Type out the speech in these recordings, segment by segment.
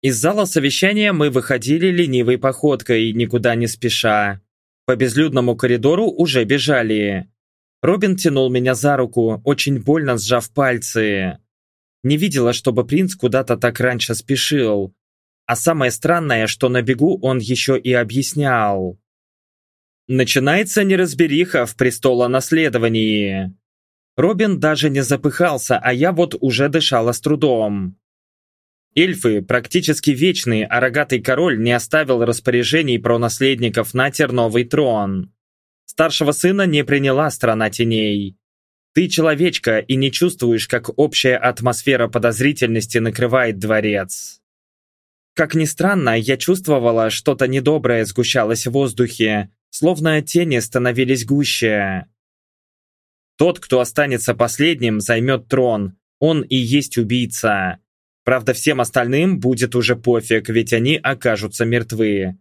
Из зала совещания мы выходили ленивой походкой, никуда не спеша. По безлюдному коридору уже бежали. Робин тянул меня за руку, очень больно сжав пальцы. Не видела, чтобы принц куда-то так раньше спешил. А самое странное, что на бегу он еще и объяснял. Начинается неразбериха в престолонаследовании. Робин даже не запыхался, а я вот уже дышала с трудом. Эльфы практически вечные, а рогатый король не оставил распоряжений про наследников на терновый трон. Старшего сына не приняла страна теней. Ты человечка и не чувствуешь, как общая атмосфера подозрительности накрывает дворец. Как ни странно, я чувствовала, что-то недоброе сгущалось в воздухе, словно тени становились гуще. Тот, кто останется последним, займет трон. Он и есть убийца. Правда, всем остальным будет уже пофиг, ведь они окажутся мертвы.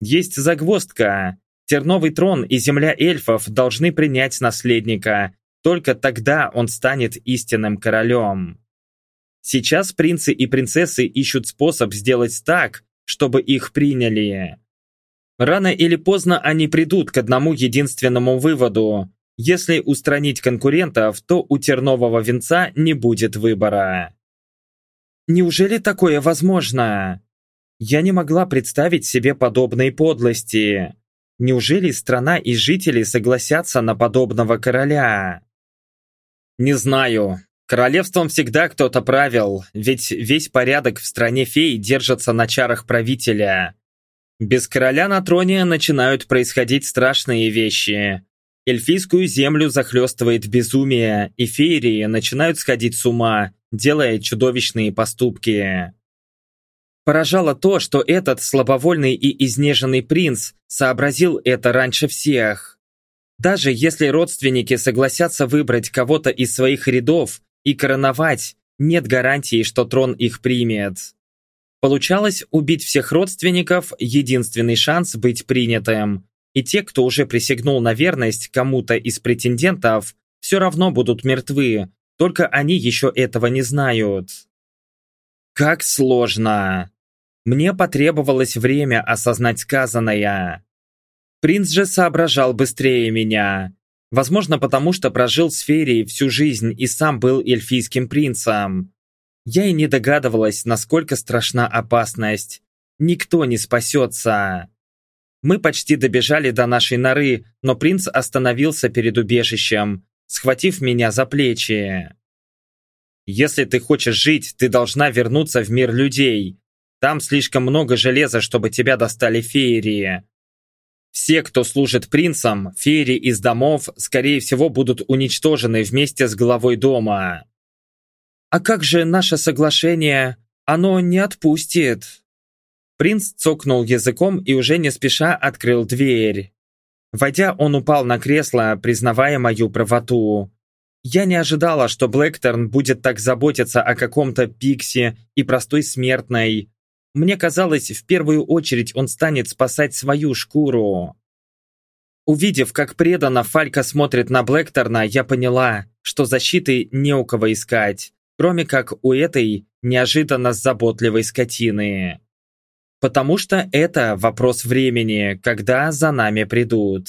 Есть загвоздка. Терновый трон и земля эльфов должны принять наследника. Только тогда он станет истинным королем. Сейчас принцы и принцессы ищут способ сделать так, чтобы их приняли. Рано или поздно они придут к одному единственному выводу. Если устранить конкурентов, то у тернового венца не будет выбора. Неужели такое возможно? Я не могла представить себе подобной подлости. Неужели страна и жители согласятся на подобного короля? Не знаю. Королевством всегда кто-то правил, ведь весь порядок в стране фей держится на чарах правителя. Без короля на троне начинают происходить страшные вещи. Эльфийскую землю захлестывает безумие, и феерии начинают сходить с ума, делая чудовищные поступки. Поражало то, что этот слабовольный и изнеженный принц сообразил это раньше всех. Даже если родственники согласятся выбрать кого-то из своих рядов и короновать, нет гарантии, что трон их примет. Получалось, убить всех родственников – единственный шанс быть принятым. И те, кто уже присягнул на верность кому-то из претендентов, все равно будут мертвы, только они еще этого не знают. Как сложно! Мне потребовалось время осознать сказанное. Принц же соображал быстрее меня. Возможно, потому что прожил в сфере всю жизнь и сам был эльфийским принцем. Я и не догадывалась, насколько страшна опасность. Никто не спасется. Мы почти добежали до нашей норы, но принц остановился перед убежищем, схватив меня за плечи. «Если ты хочешь жить, ты должна вернуться в мир людей. Там слишком много железа, чтобы тебя достали феерии. Все, кто служит принцам, феери из домов, скорее всего, будут уничтожены вместе с главой дома. А как же наше соглашение? Оно не отпустит. Принц цокнул языком и уже не спеша открыл дверь. Войдя, он упал на кресло, признавая мою правоту. Я не ожидала, что Блэкторн будет так заботиться о каком-то Пикси и простой смертной. Мне казалось, в первую очередь он станет спасать свою шкуру. Увидев, как преданно Фалька смотрит на Блэкторна, я поняла, что защиты не у кого искать, кроме как у этой неожиданно заботливой скотины. Потому что это вопрос времени, когда за нами придут.